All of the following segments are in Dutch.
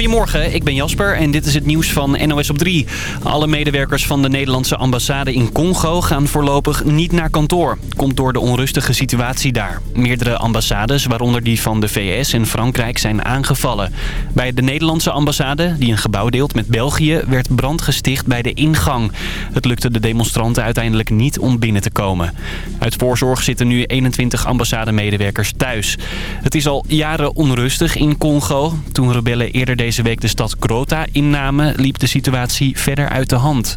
Goedemorgen, ik ben Jasper en dit is het nieuws van NOS op 3. Alle medewerkers van de Nederlandse ambassade in Congo gaan voorlopig niet naar kantoor. Komt door de onrustige situatie daar. Meerdere ambassades, waaronder die van de VS en Frankrijk, zijn aangevallen. Bij de Nederlandse ambassade, die een gebouw deelt met België, werd brand gesticht bij de ingang. Het lukte de demonstranten uiteindelijk niet om binnen te komen. Uit voorzorg zitten nu 21 ambassademedewerkers thuis. Het is al jaren onrustig in Congo. Toen rebellen eerder deze week de stad Grota innamen, liep de situatie verder uit de hand.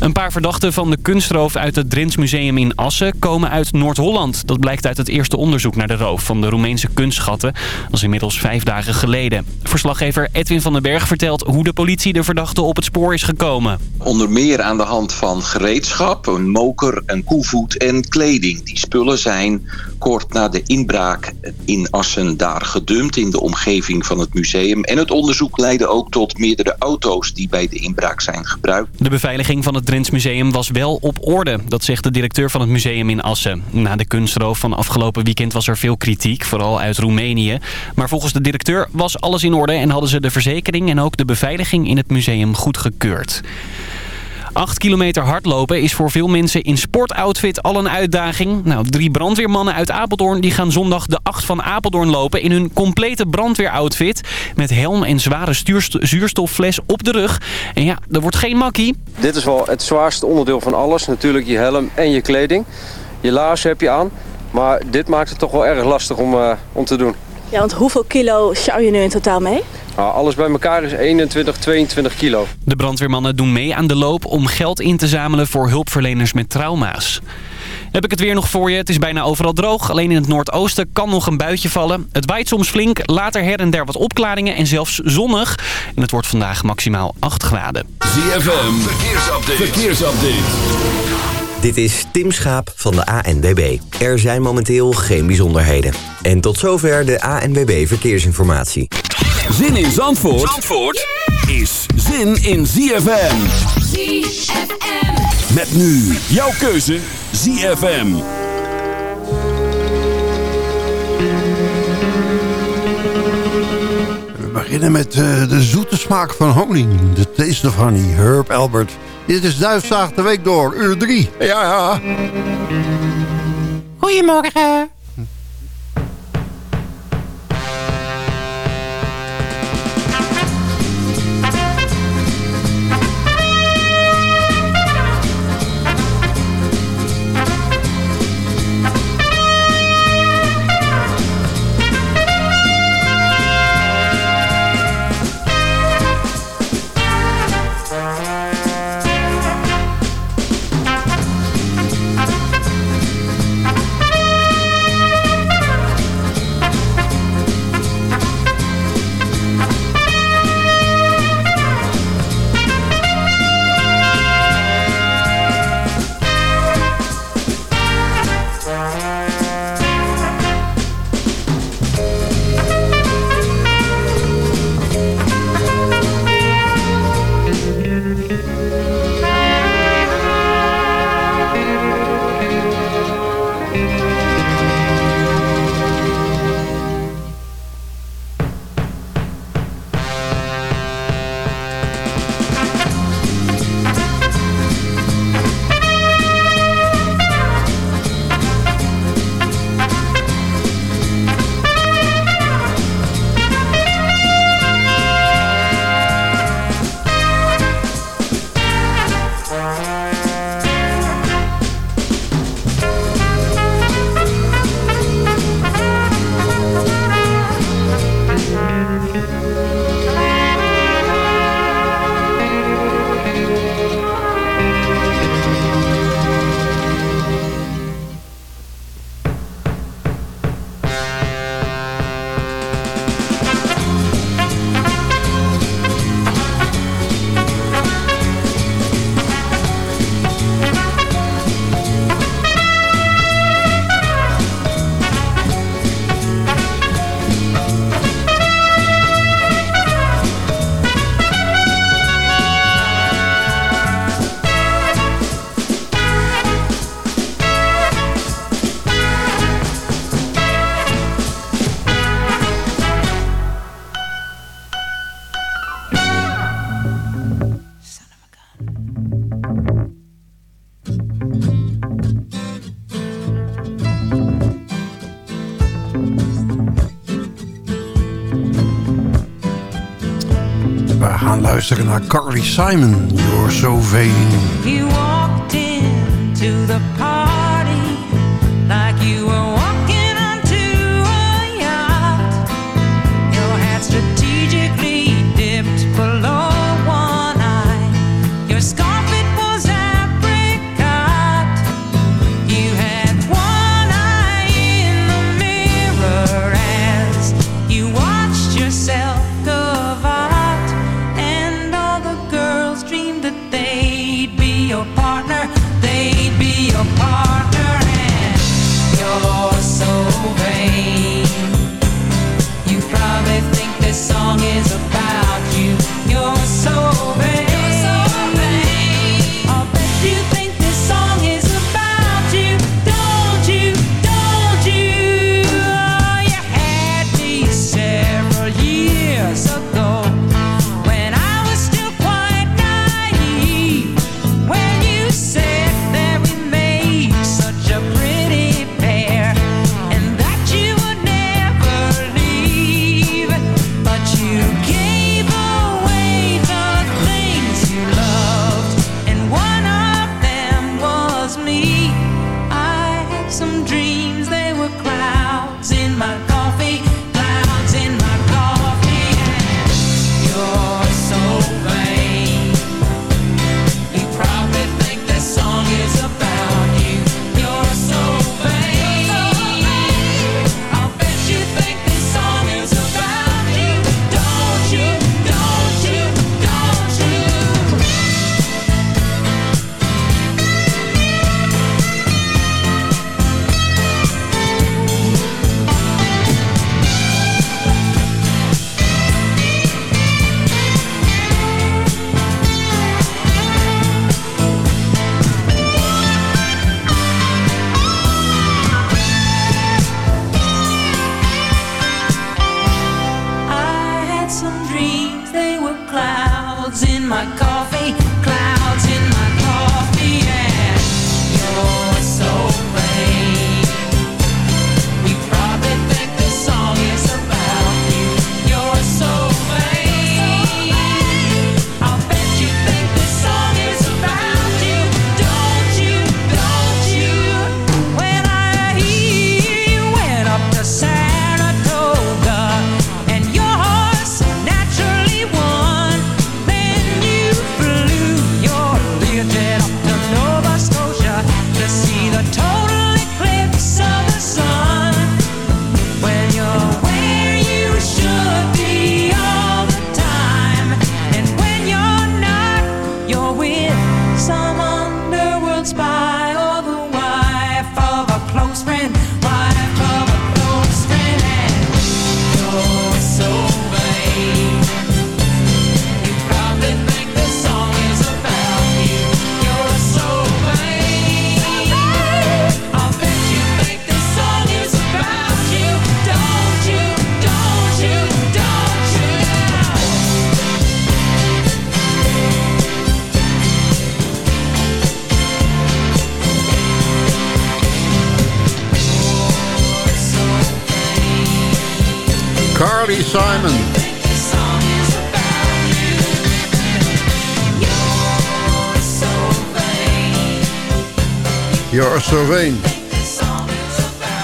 Een paar verdachten van de kunstroof uit het Drents Museum in Assen komen uit Noord-Holland. Dat blijkt uit het eerste onderzoek naar de roof van de Roemeense kunstschatten. Dat is inmiddels vijf dagen geleden. Verslaggever Edwin van den Berg vertelt hoe de politie de verdachten op het spoor is gekomen. Onder meer aan de hand van gereedschap, een moker, een koevoet en kleding. Die spullen zijn kort na de inbraak in Assen daar gedumpt in de omgeving van het museum. En het onderzoek leidde ook tot meerdere auto's die bij de inbraak zijn gebruikt. De beveiliging van het Drents Museum was wel op orde. Dat zegt de directeur van het museum in Assen. Na de kunstroof van afgelopen weekend was er veel kritiek, vooral uit Roemenië. Maar volgens de directeur was alles in orde en hadden ze de verzekering en ook de beveiliging in het museum goedgekeurd. 8 kilometer hardlopen is voor veel mensen in sportoutfit al een uitdaging. Nou, drie brandweermannen uit Apeldoorn die gaan zondag de 8 van Apeldoorn lopen in hun complete brandweeroutfit. Met helm en zware zuurstoffles op de rug. En ja, er wordt geen makkie. Dit is wel het zwaarste onderdeel van alles. Natuurlijk je helm en je kleding. Je laarzen heb je aan. Maar dit maakt het toch wel erg lastig om, uh, om te doen. Ja, want hoeveel kilo sjouw je nu in totaal mee? Nou, alles bij elkaar is 21, 22 kilo. De brandweermannen doen mee aan de loop om geld in te zamelen voor hulpverleners met trauma's. Heb ik het weer nog voor je. Het is bijna overal droog. Alleen in het noordoosten kan nog een buitje vallen. Het waait soms flink. Later her en der wat opklaringen en zelfs zonnig. En het wordt vandaag maximaal 8 graden. ZFM, verkeersupdate. verkeersupdate. Dit is Tim Schaap van de ANWB. Er zijn momenteel geen bijzonderheden. En tot zover de ANWB Verkeersinformatie. Zin in Zandvoort, Zandvoort is zin in ZFM. ZFM. Met nu jouw keuze ZFM. Beginnen met uh, de zoete smaak van honing. De taste of honey, Herb Albert. Dit is Duifzaag de Week door, uur 3. Ja, ja. Goedemorgen. luisteren naar Carly Simon, You're So Vain. my coffee.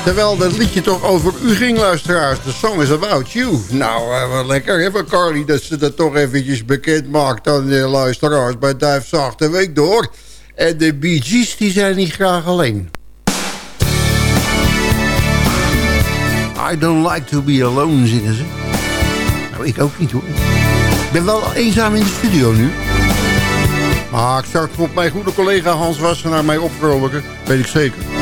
Terwijl dat liedje toch over u ging, luisteraars. De song is about you. Nou, eh, wat lekker Even Carly dat ze dat toch eventjes bekend maakt aan de luisteraars bij Duif Zachte Week door. En de Bee Gees, die zijn niet graag alleen. I don't like to be alone, zingen ze. Nou, ik ook niet hoor. Ik ben wel eenzaam in de studio nu. Ah, ik zou het op mijn goede collega Hans Wassenaar mij opvrolijken, weet ik zeker.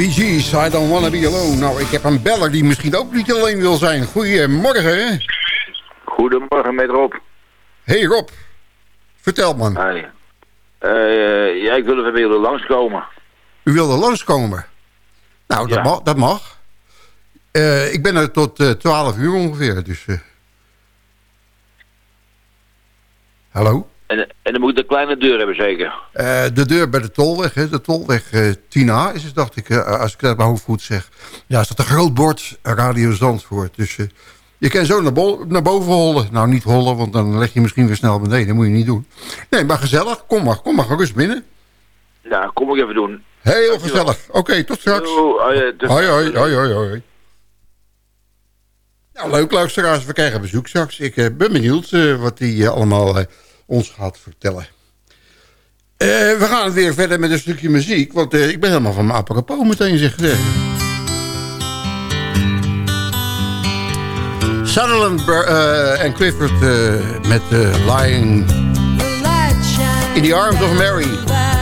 Bee Gees, I Don't Wanna Be Alone. Nou, ik heb een beller die misschien ook niet alleen wil zijn. Goedemorgen. Goedemorgen met Rob. Hey Rob, vertel man. Hi. Eh, ja, ik wil even bij jullie langskomen. U wilde langskomen? Nou, dat Ja. mag. Dat mag. Eh, ik ben er tot eh 12 uur ongeveer, dus... Hallo? En, en dan moet ik de kleine deur hebben zeker. Eh, de deur bij de Tolweg, hè, de Tolweg eh 10A is het, dacht ik, eh, als ik dat mijn hoofd goed zeg. Ja, staat een groot bord, Radio Zandvoort. Dus je kan zo naar, bo- naar boven hollen. Nou, niet hollen, want dan leg je misschien weer snel beneden. Dat moet je niet doen. Nee, maar gezellig. Kom maar, kom maar gerust binnen. Nou, kom ik even doen. Heel gezellig. Oké, tot straks. Yo, hoi, Hoi, hoi, hoi, hoi. Nou, leuk luisteraars. We krijgen bezoek straks. Ik ben benieuwd wat hij allemaal ons gaat vertellen. Eh, we gaan weer verder met een stukje muziek. Want eh, ik ben helemaal van mijn apropos meteen, zeg. Sutherland eh, en Clifford met Lying in the Arms of Mary.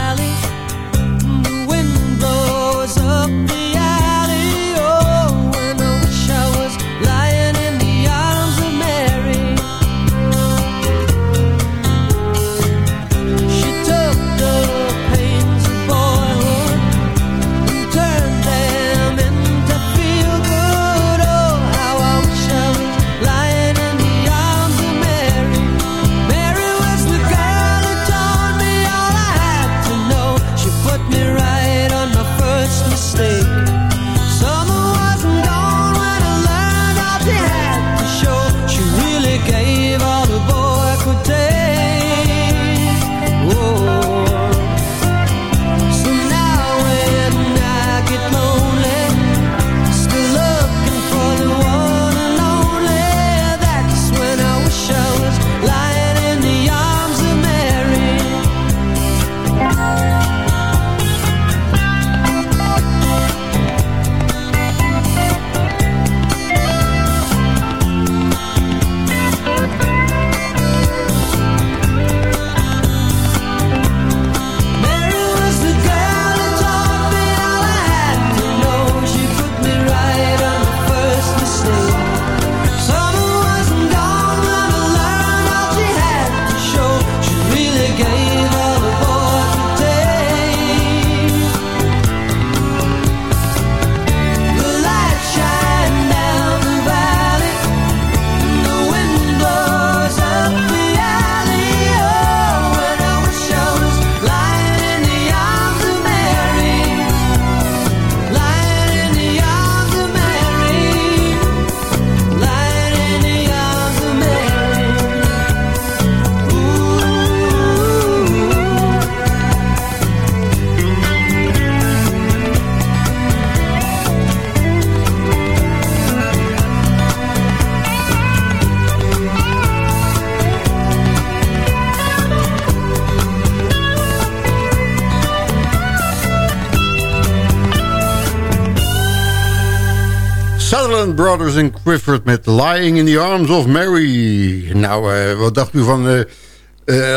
Brothers in Clifford met Lying in the Arms of Mary. Nou, eh, wat dacht u van eh,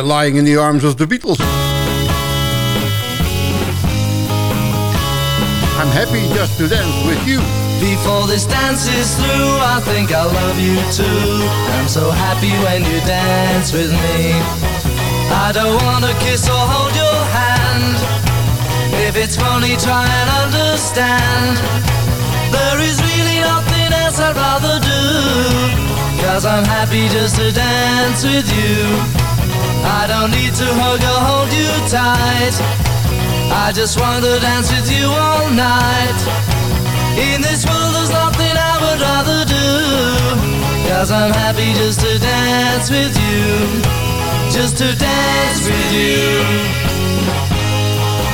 Lying in the Arms of the Beatles? I'm happy just to dance with you. Before this dance is through, I think I love you too. I'm so happy when you dance with me. I don't wanna kiss or hold your hand. If it's funny, try and understand. There is really nothing else I'd rather do. Cause I'm happy just to dance with you. I don't need to hug or hold you tight. I just want to dance with you all night. In this world there's nothing I would rather do Cause I'm happy just to dance with you Just to dance with you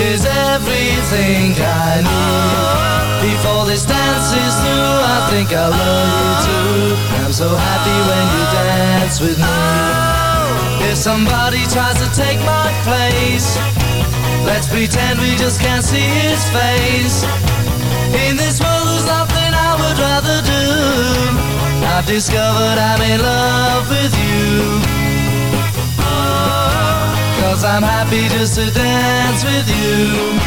Is everything I need Before this dance is through I think I love you too. I'm so happy when you dance with me. If somebody tries to take my place, let's pretend we just can't see his face. In this world, there's nothing I would rather do. I've discovered I'm in love with you. Cause I'm happy just to dance with you.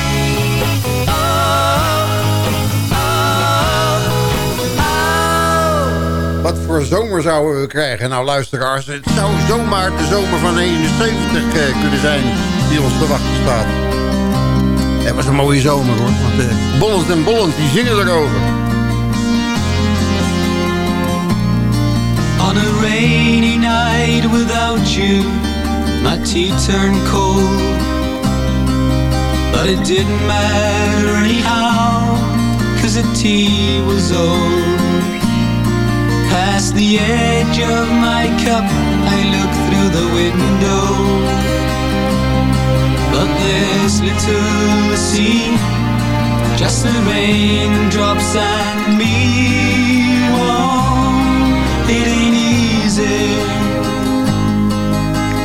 Wat voor zomer zouden we krijgen? Nou luisteraars, het zou zomaar de zomer van 71 eh, kunnen zijn die ons te wachten staat. Het was een mooie zomer hoor. Want eh, Bollens en Bollens die zingen erover. On a rainy night without you, my tea turned cold. But it didn't matter anyhow, cause the tea was old. Past the edge of my cup, I look through the window. But there's little see, just the raindrops and me. Whoa, it ain't easy,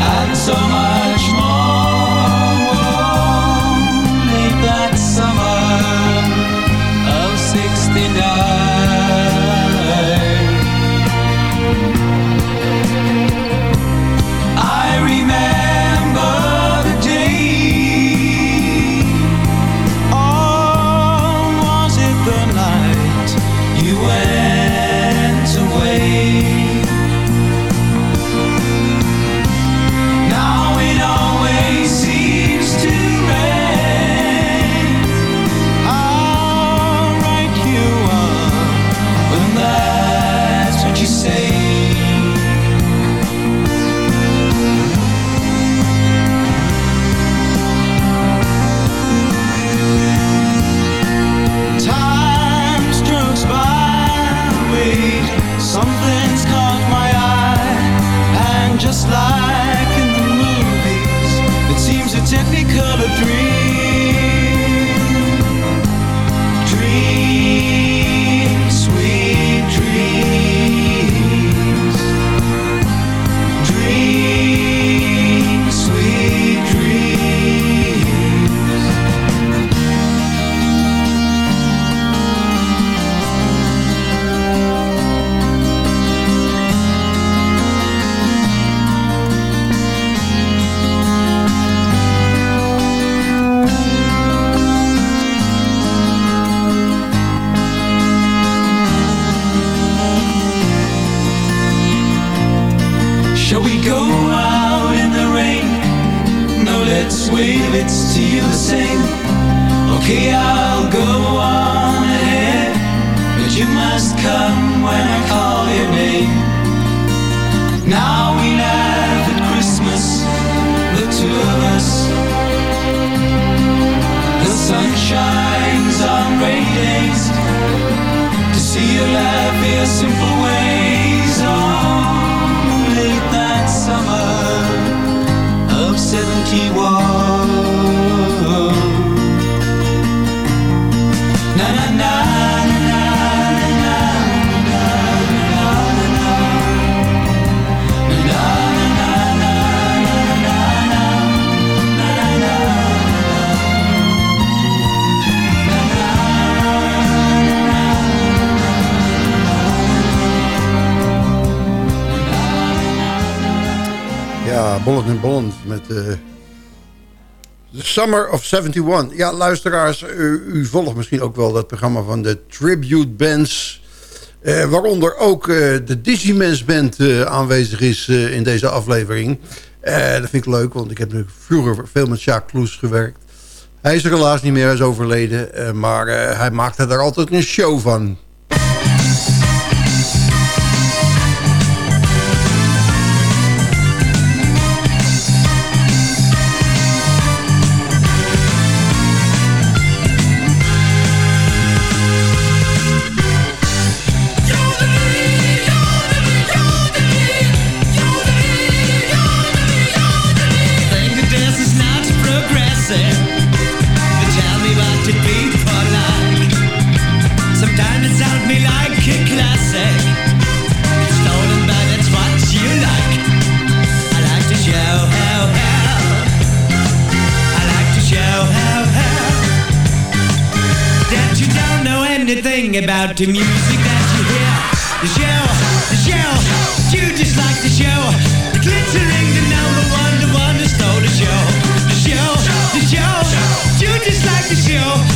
and so much more. Late that summer of 69 Bollet en Bolland met uh, Summer of 71. Ja, luisteraars, u, u volgt misschien ook wel dat programma van de Tribute Bands. eh, waaronder ook eh, de Digimens Band eh, aanwezig is in deze aflevering. Dat vind ik leuk, want ik heb nu vroeger veel met Jacques Kloes gewerkt. Hij is er helaas niet meer, hij is overleden. maar hij maakte daar altijd een show van. About the music that you hear. The show, the show, you just like the show. The glittering, the number one, the one who stole the show. The show, the show, you just like the show.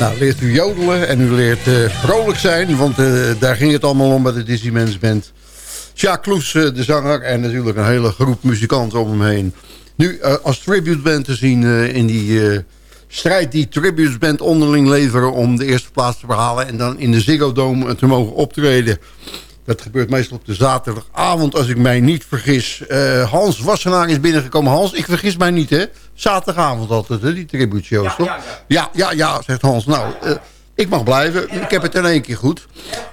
Nou, leert u jodelen en u leert eh, vrolijk zijn, want eh, daar ging het allemaal om bij de Disney Mens Band. Sjaak Kloes, eh, de zanger, en natuurlijk een hele groep muzikanten om hem heen. Nu als tributeband te zien in die strijd die tributeband onderling leveren... om de eerste plaats te behalen en dan in de Ziggo Dome te mogen optreden. Dat gebeurt meestal op de zaterdagavond, als ik mij niet vergis. Eh, Hans Wassenaar is binnengekomen. Hans, ik vergis mij niet, hè? Zaterdagavond altijd, hè, die tributeshows, toch? Ja, ja, ja, zegt Hans. Nou, eh, ik mag blijven. Ik heb het in één keer goed.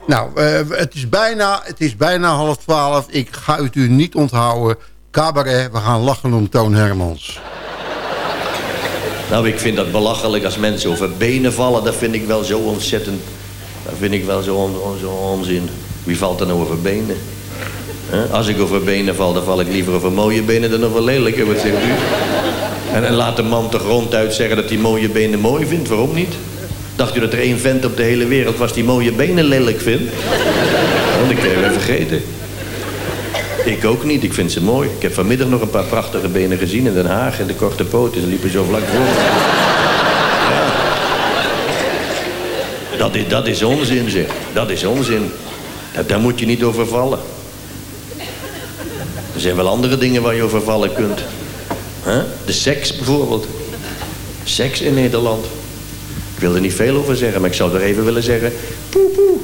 Nou, eh, het, is bijna, het is bijna half twaalf. Ik ga het u niet onthouden. Cabaret, we gaan lachen om Toon Hermans. Nou, ik vind dat belachelijk als mensen over benen vallen. Dat vind ik wel zo ontzettend... Dat vind ik wel zo, on- on- zo onzin. Wie valt nou over benen? Als ik over benen val, dan val ik liever over mooie benen dan over lelijke. Wat zegt u? En, en laat de man toch ronduit zeggen dat hij mooie benen mooi vindt. Waarom niet? Dacht u dat er één vent op de hele wereld was die mooie benen lelijk vindt? Want ik heb even vergeten. Ik ook niet, ik vind ze mooi. Ik heb vanmiddag nog een paar prachtige benen gezien in Den Haag. En de korte poten, liepen zo vlak voor. Dat, dat is onzin, zeg. Dat is onzin. Daar, moet je niet over vallen. Er zijn wel andere dingen waar je over vallen kunt. De seks bijvoorbeeld. Seks in Nederland. Ik wil er niet veel over zeggen, maar ik zou er even willen zeggen... Poe, poe.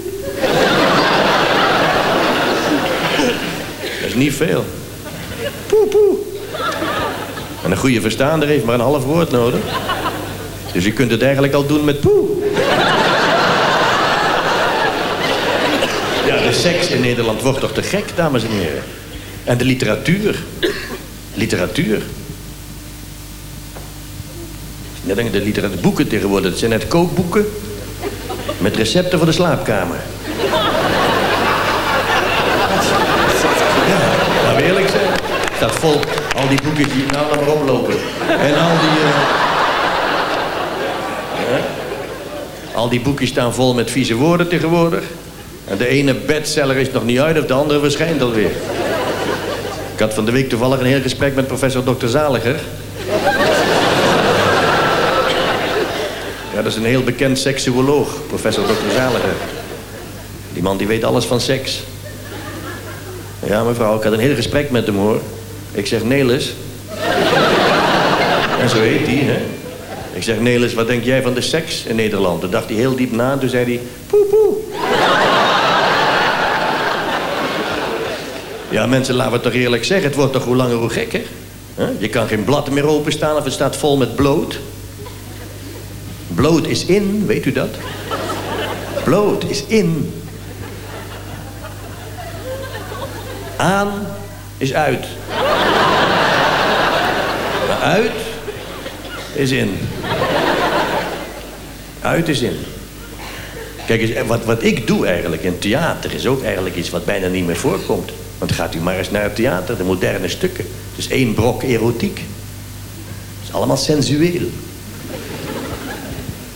Dat is niet veel. Poe, poe. En een goede verstaander heeft maar een half woord nodig. Dus je kunt het eigenlijk al doen met poe. De seks in Nederland wordt toch te gek, dames en heren. En de literatuur. Literatuur. Ja, de literatuur, boeken tegenwoordig, het zijn net kookboeken met recepten voor de slaapkamer. Ja, laten we eerlijk zijn. Staat vol, al die boeken die nou laat maar oplopen. En al die... eh? Al die boekjes staan vol met vieze woorden tegenwoordig. En de ene bestseller is nog niet uit of de andere verschijnt alweer. Ik had van de week toevallig een heel gesprek met professor Dr. Zaliger. dat is een heel bekend seksuoloog, professor Dr. Zaliger. Die man die weet alles van seks. Ja, mevrouw, ik had een heel gesprek met hem hoor. Ik zeg, Nelis. en zo heet hij, hè. Ik zeg, Nelis, wat denk jij van de seks in Nederland? Toen dacht hij heel diep na en toen zei hij, poe poe. Ja, mensen, laten we het toch eerlijk zeggen. Het wordt toch hoe langer hoe gekker. Je kan geen blad meer openstaan of het staat vol met bloot. Bloot is in, weet u dat? Bloot is in. Aan is uit. Maar uit is in. Uit is in. Kijk eens, en wat, wat ik doe eigenlijk in theater is ook eigenlijk iets wat bijna niet meer voorkomt. Want gaat u maar eens naar het theater, de moderne stukken. Het is één brok erotiek. Het is allemaal sensueel.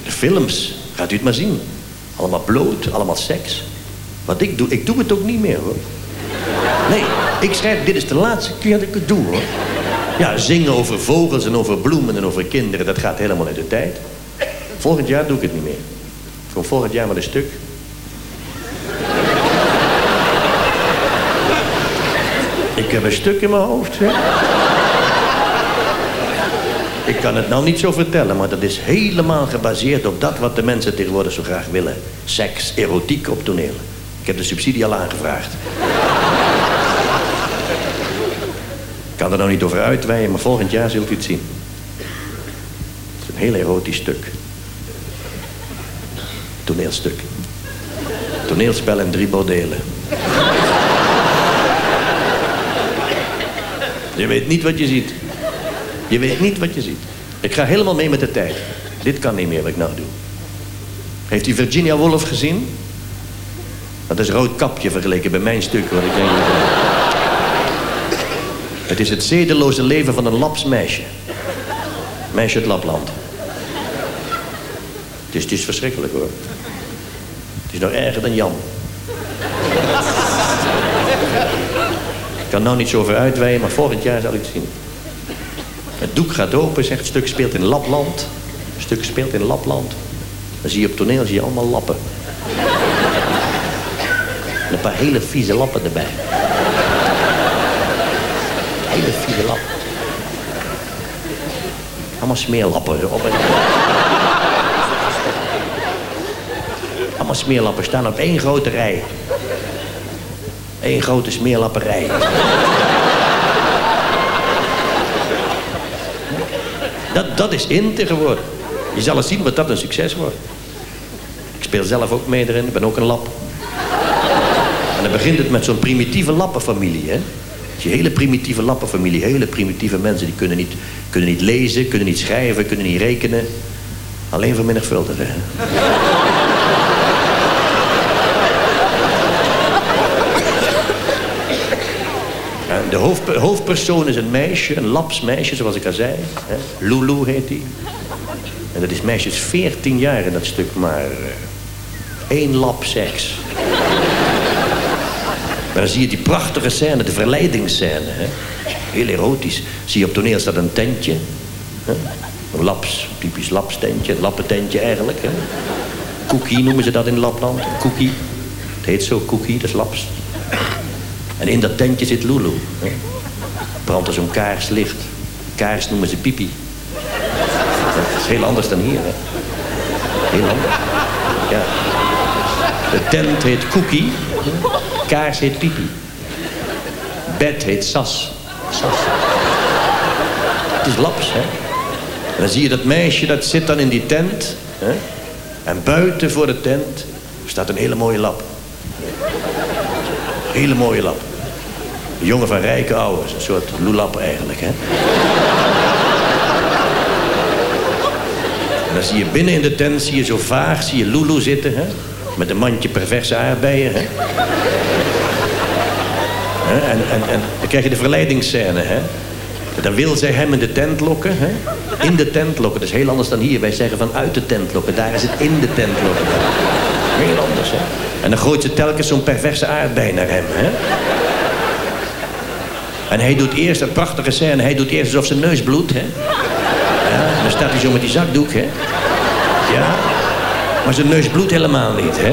De films, gaat u het maar zien. Allemaal bloot, allemaal seks. Wat ik doe, ik doe het ook niet meer hoor. Nee, ik schrijf, dit is de laatste keer dat ik het doe hoor. Ja, zingen over vogels en over bloemen en over kinderen, dat gaat helemaal uit de tijd. Volgend jaar doe ik het niet meer. Voor volgend jaar maar een stuk. Ik heb een stuk in mijn hoofd. Ik kan het nou niet zo vertellen, maar dat is helemaal gebaseerd op dat wat de mensen tegenwoordig zo graag willen. Seks, erotiek op toneel. Ik heb de subsidie al aangevraagd. Ik kan er nou niet over uitweiden, maar volgend jaar zult u het zien. Het is een heel erotisch stuk. Toneelstuk. Toneelspel in drie delen. Je weet niet wat je ziet. Je weet niet wat je ziet. Ik ga helemaal mee met de tijd. Dit kan niet meer wat ik nou doe. Heeft u Virginia Woolf gezien? Dat is rood kapje vergeleken bij mijn stuk. Wat ik denk. Het is het zedeloze leven van een lapsmeisje. Meisje uit Lapland. Het is, het is verschrikkelijk hoor. Het is nog erger dan Jan. Ik kan nou niet zo over uitweiden, maar volgend jaar zal u het zien. Het doek gaat open, zegt het stuk speelt in Lapland. Het stuk speelt in Lapland. Dan zie je op toneel zie je allemaal lappen. En een paar hele vieze lappen erbij. Hele vieze lappen. Allemaal smeerlappen erop. Allemaal smeerlappen staan op één grote rij. Eén grote smeerlapperij. Dat, dat is in tegenwoordig. Je zal eens zien wat dat een succes wordt. Ik speel zelf ook mee erin, ik ben ook een lap. En dan begint het met zo'n primitieve lappenfamilie, hè. Die hele primitieve lappenfamilie, hele primitieve mensen... die kunnen niet, kunnen niet lezen, kunnen niet schrijven, kunnen niet rekenen. Alleen vermenigvuldigen. De hoofd, hoofdpersoon is een meisje, een laps meisje, zoals ik al zei. Hè? Lulu heet die. En dat is meisjes 14 jaar in dat stuk, maar eh, één lap seks. Maar dan zie je die prachtige scène, de verleidingsscène. Hè? Heel erotisch. Zie je op toneel staat een tentje. Hè? Een laps, typisch lapstentje, een lappententje eigenlijk. Hè? Cookie noemen ze dat in Lapland. Cookie. Het heet zo, cookie, dat is laps. En in dat tentje zit Lulu. Brandt er zo'n kaarslicht. Kaars noemen ze pipi. Dat is heel anders dan hier, hè. Heel anders. Ja. De tent heet Cookie. Kaars heet pipi. Bed heet Sas. Sas. Het is laps, hè. En dan zie je dat meisje, dat zit dan in die tent. Hè? En buiten voor de tent staat een hele mooie lap. Hele mooie lap. Een jongen van rijke ouders. Een soort loelap eigenlijk, hè. En dan zie je binnen in de tent, zie je zo vaag, zie je Lulu zitten, hè. Met een mandje perverse aardbeien, hè. En, en, en dan krijg je de verleidingsscène, hè. Dan wil zij hem in de tent lokken, hè. In de tent lokken, dat is heel anders dan hier. Wij zeggen van uit de tent lokken, daar is het in de tent lokken. Heel anders, hè. En dan gooit ze telkens zo'n perverse aardbei naar hem, hè. En hij doet eerst, een prachtige scène, hij doet eerst alsof zijn neus bloedt, hè. Ja, dan staat hij zo met die zakdoek, hè. Ja? Maar zijn neus bloedt helemaal niet, hè?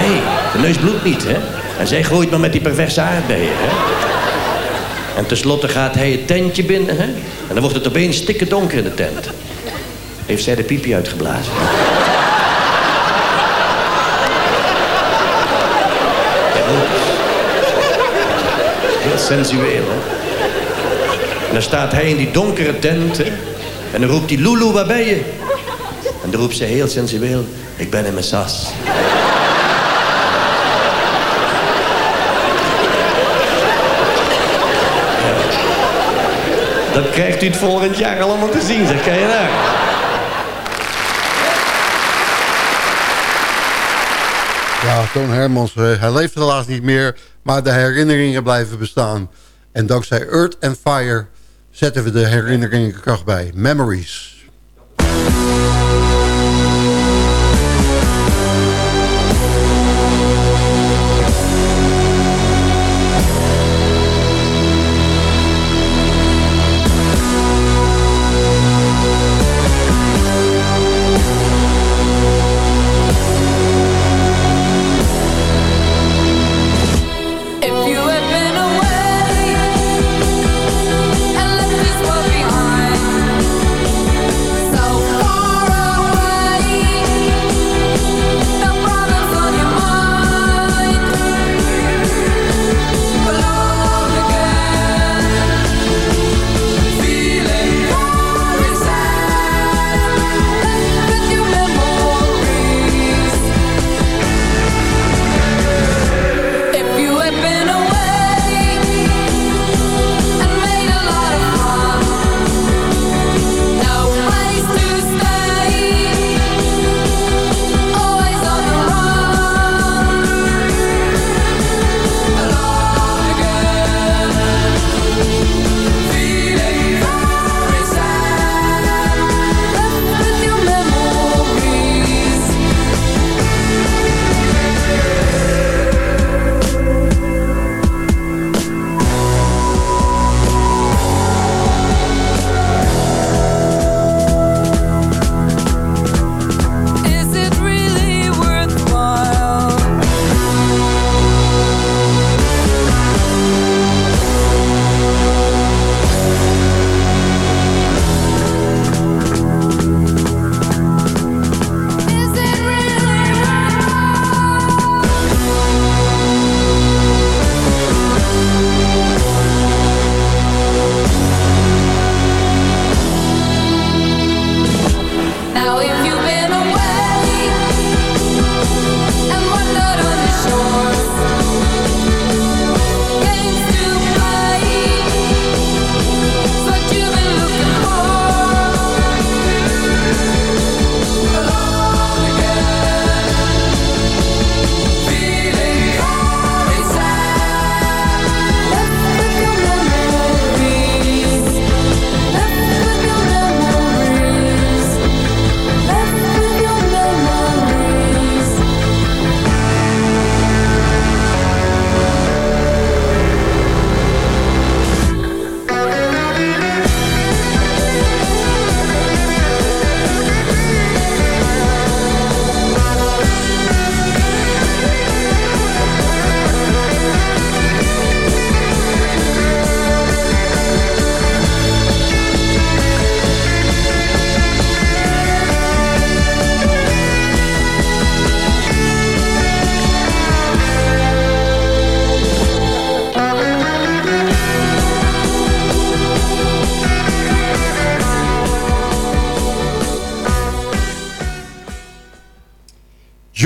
Nee, de neus bloedt niet, hè? En zij gooit maar met die perverse aardbeien, hè? En tenslotte gaat hij het tentje binnen, hè? En dan wordt het opeens stikken donker in de tent. Heeft zij de piepje uitgeblazen. Heel sensueel, hè? En dan staat hij in die donkere tent? En dan roept hij, Lulu, waar ben je? En dan roept ze heel sensueel, ik ben in mijn sas. Dan krijgt u het volgend jaar allemaal te zien, zeg. Kan je daar? Ja, Toon Hermans, eh, hij leeft helaas niet meer, maar de herinneringen blijven bestaan. En dankzij Earth and Fire zetten we de herinneringen kracht bij. Memories.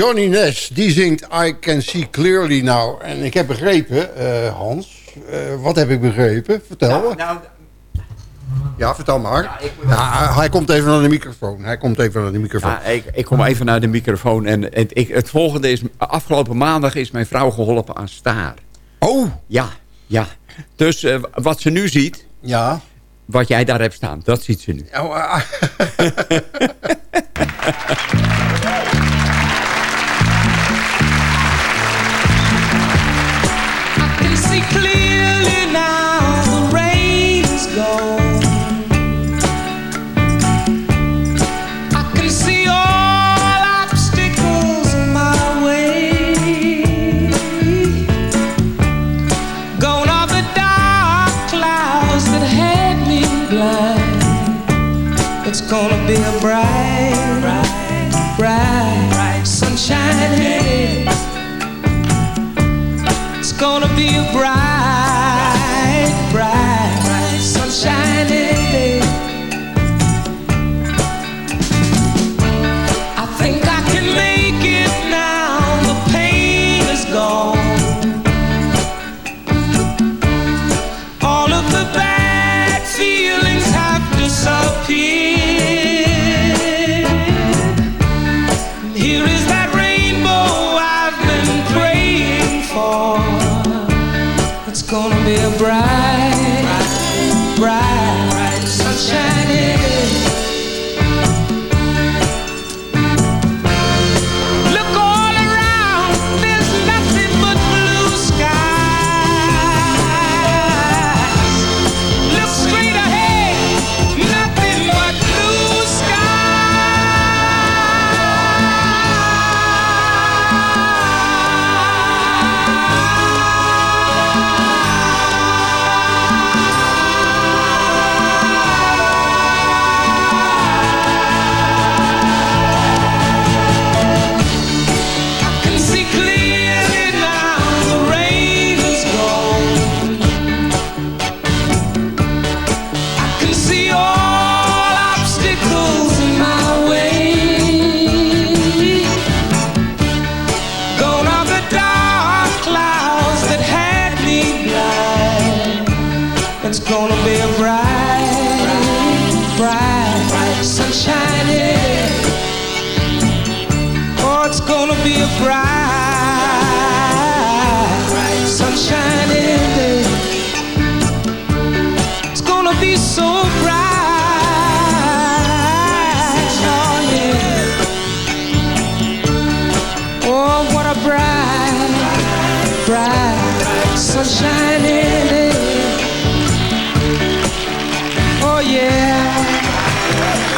Johnny Nash, die zingt I Can See Clearly Now. En ik heb begrepen, eh, Hans, eh, wat heb ik begrepen? Vertel me. Nou, Ja, vertel maar. Ja, hij komt even naar de microfoon. Hij komt even naar de microfoon. Ja, ik, ik kom even naar de microfoon. En het, ik, het volgende is... Afgelopen maandag is mijn vrouw geholpen aan staar. Oh! Ja, ja. Dus eh, wat ze nu ziet... Ja. Wat jij daar hebt staan, dat ziet ze nu. Oh, ah.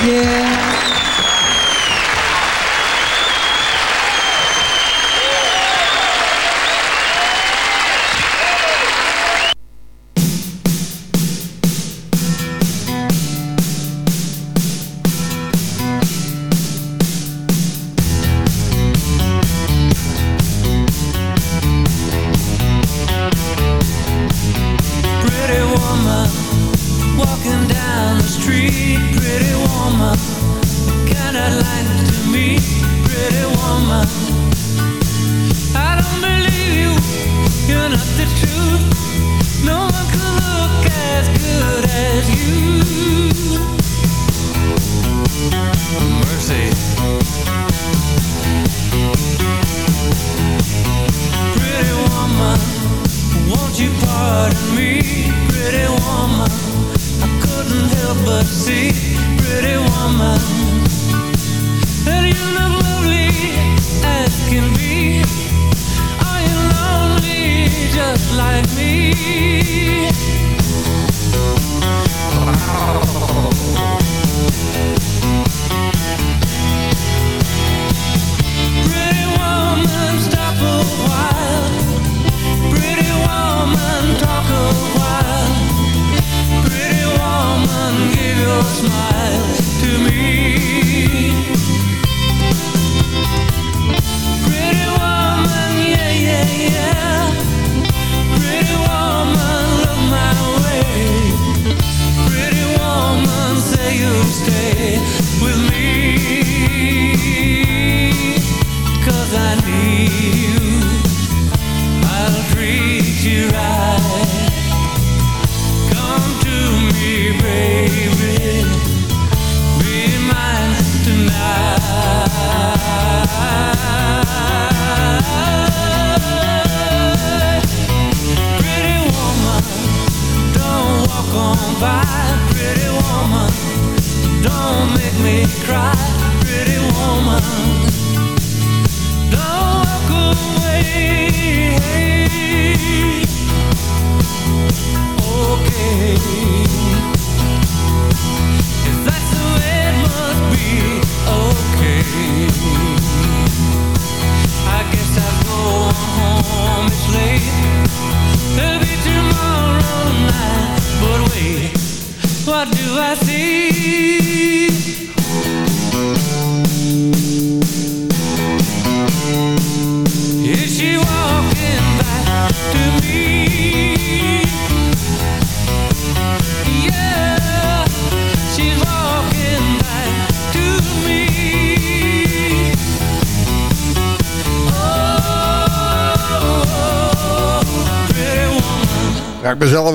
yeah.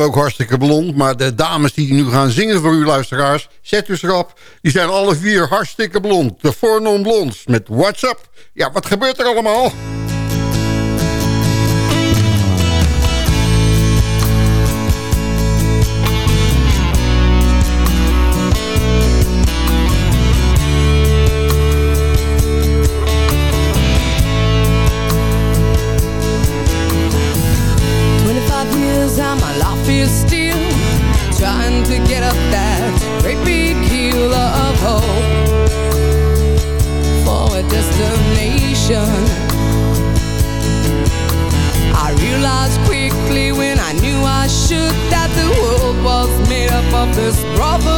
ook hartstikke blond. Maar de dames die nu gaan zingen voor uw luisteraars, zet u schrap. Die zijn alle vier hartstikke blond. De Fornon Blonds met What's Up. Ja, wat gebeurt er allemaal? brother.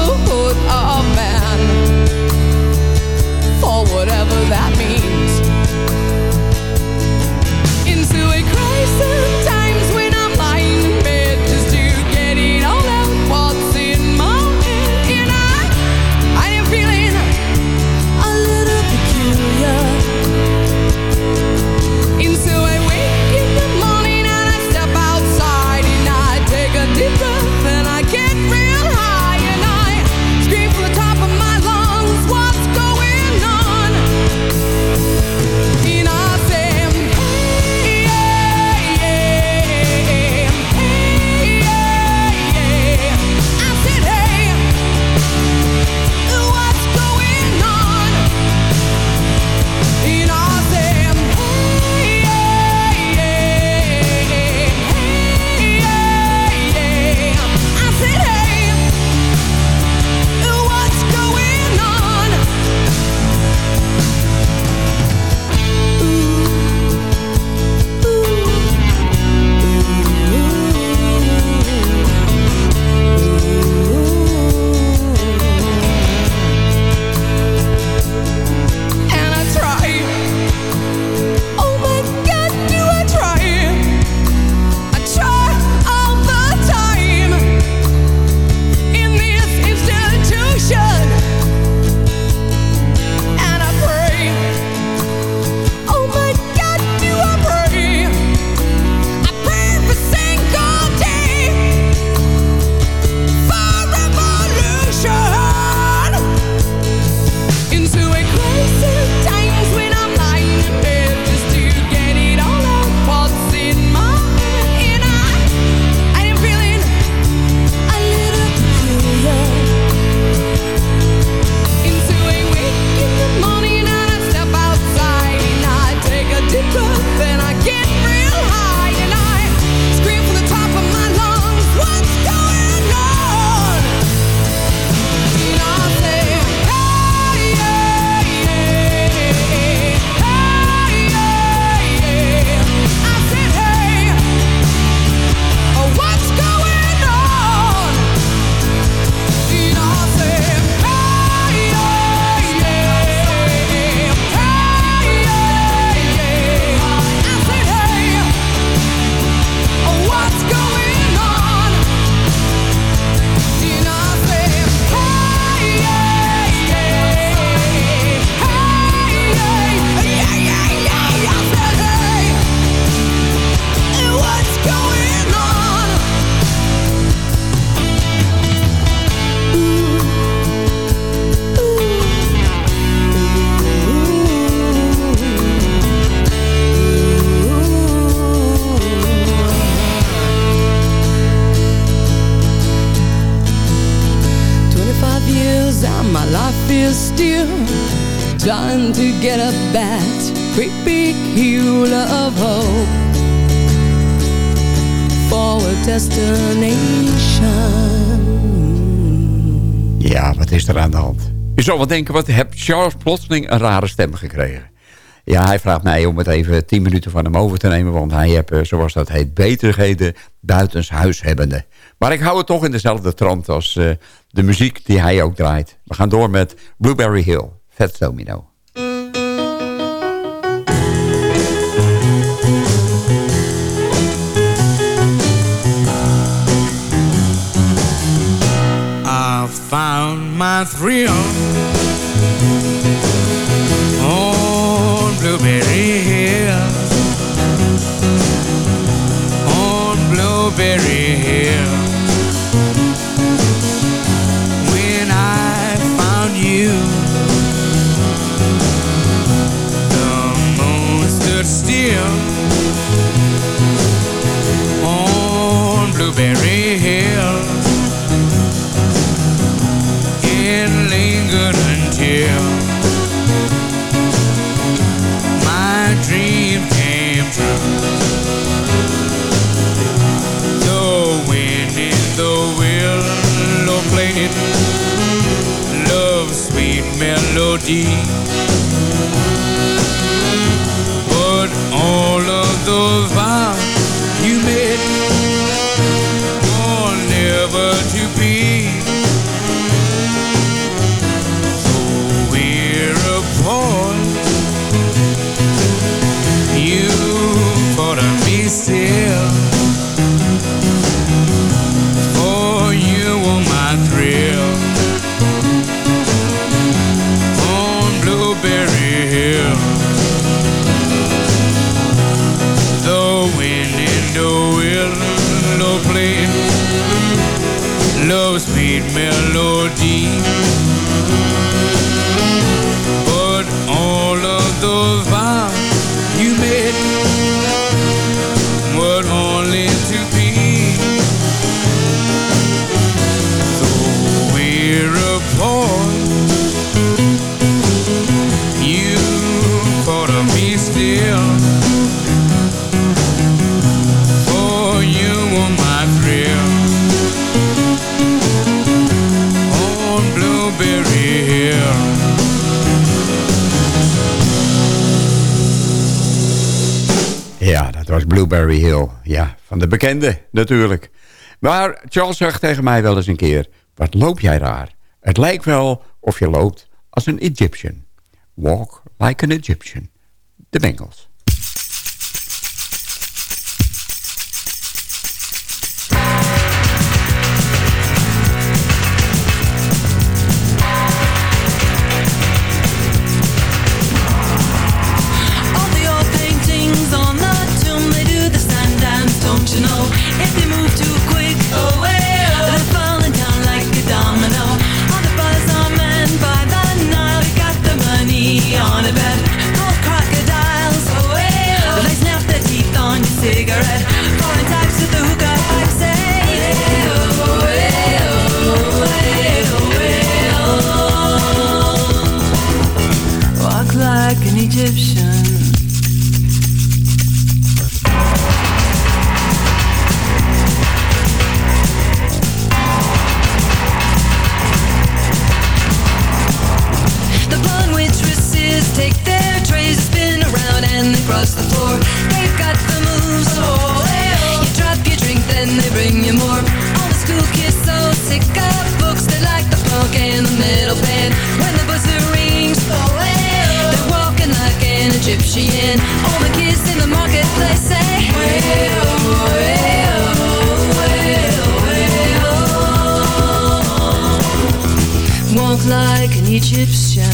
Je zou wel denken, wat heb Charles plotseling een rare stem gekregen? Ja, hij vraagt mij om het even tien minuten van hem over te nemen... want hij heeft, eh, zoals dat heet, beterheden buitenshuishebbende. Maar ik hou het toch in dezelfde trant als eh, de muziek die hij ook draait. We gaan door met Blueberry Hill, Vet Domino. my thrill on Blueberry Hill, on Blueberry melodie melodie. Blueberry Hill. Ja, van de bekende natuurlijk. Maar Charles zegt tegen mij wel eens een keer... Wat loop jij raar? Het lijkt wel of je loopt als een Egyptian. Walk like an Egyptian. De Bengals. across the floor. They've got the moves, oh, hey, oh. You drop your drink, then they bring you more. All the school kids so sick of books. They like the funk and the metal band. When the buzzer rings, oh, hey, oh. They're walking like an Egyptian. All the kids in the marketplace say, hey, oh, hey, oh, hey, oh, hey, oh. Walk like an Egyptian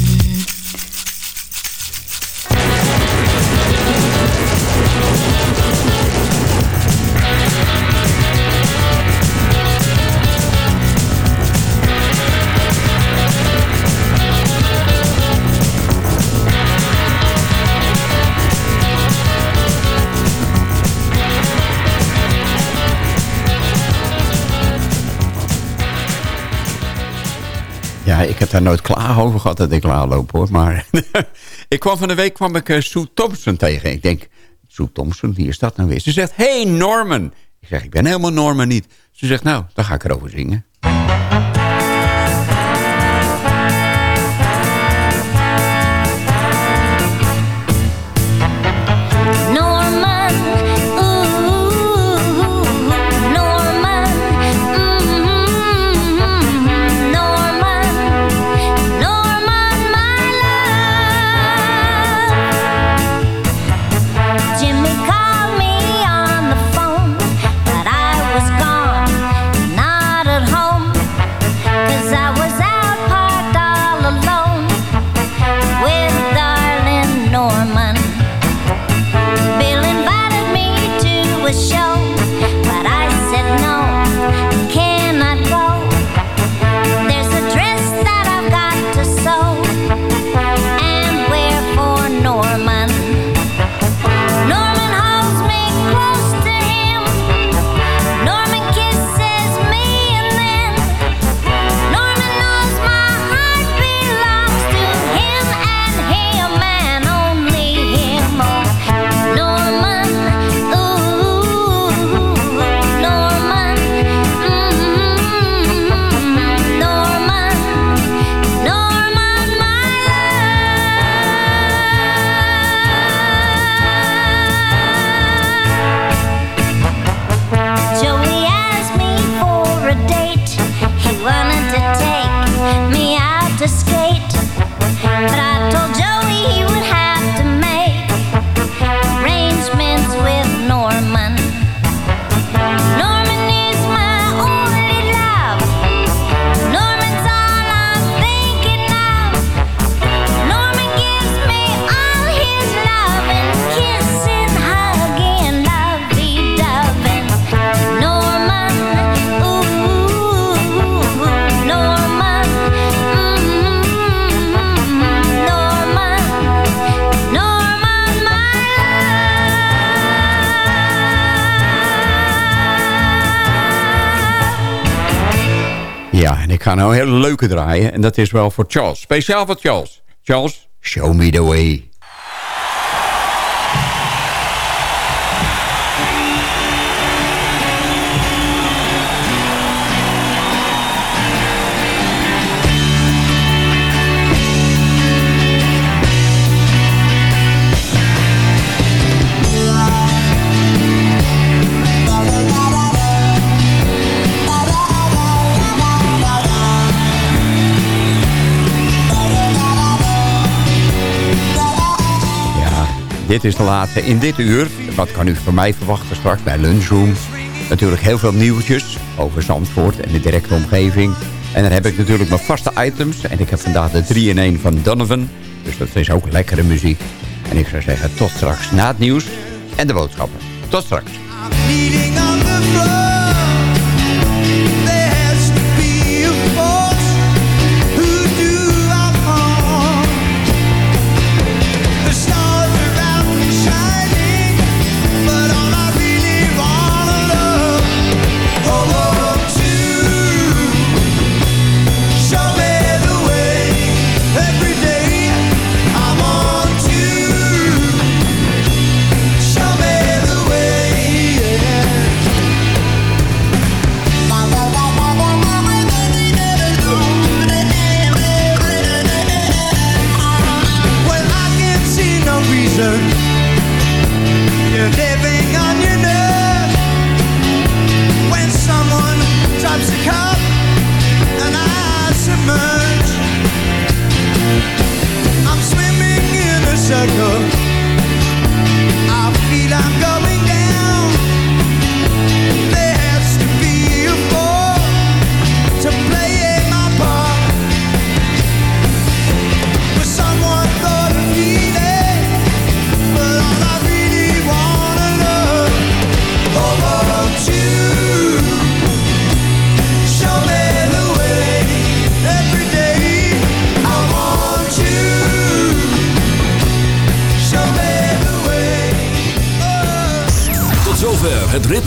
ik heb daar nooit klaar over gehad dat ik klaar loop hoor. Maar ik kwam van de week kwam ik eh, Sue Thompson tegen. Ik denk, Sue Thompson, wie is dat nou weer? Ze zegt, hey Norman. Ik zeg, ik ben helemaal Norman niet. Ze zegt, nou, dan ga ik erover zingen. leuke draaien. En dat is wel voor Charles. Speciaal voor Charles. Charles, show me the way. dit is de laatste in dit uur. Wat kan u van mij verwachten straks bij Lunchroom? Natuurlijk heel veel nieuwtjes over Zandvoort en de directe omgeving. En dan heb ik natuurlijk mijn vaste items. En ik heb vandaag de 3-in-1 van Donovan. Dus dat is ook lekkere muziek. En ik zou zeggen tot straks na het nieuws en de boodschappen. Tot straks.